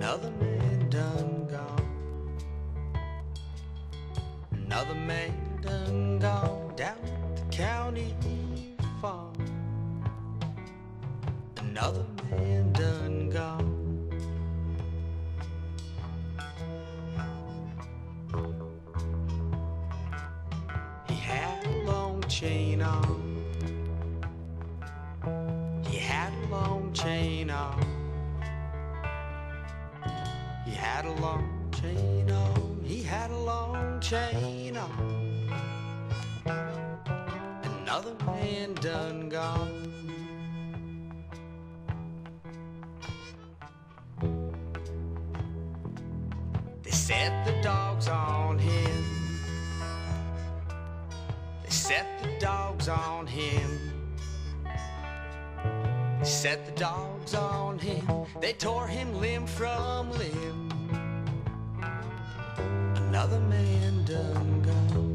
Another man done gone. Another man done gone down the county farm. Another man done gone. He had a long chain on. He had a long chain on. Had a long chain on. He had a long chain on. Another man done gone. They set the dogs on him. They set the dogs on him. Set the dogs on him. They tore him limb from limb. Another man done gone.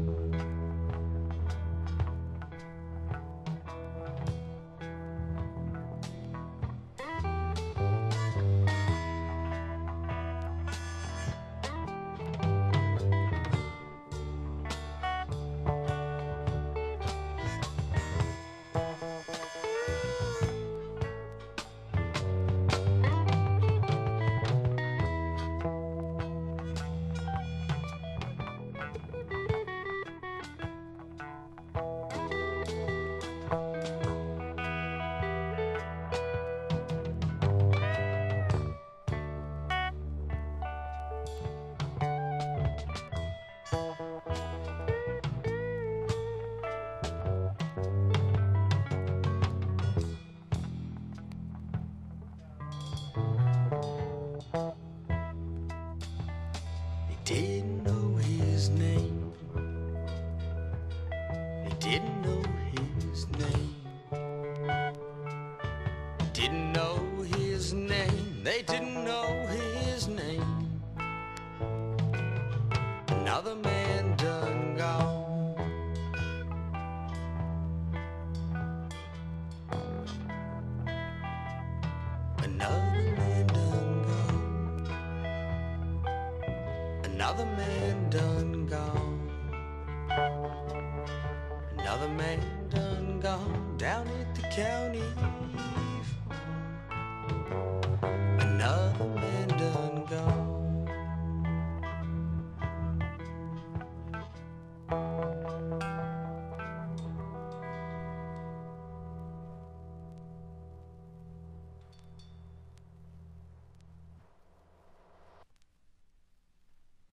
Didn't know his name. They didn't know his name. Didn't know his name. They didn't know his name. Another man done gone. Another Another man done gone. Another man done gone down at the county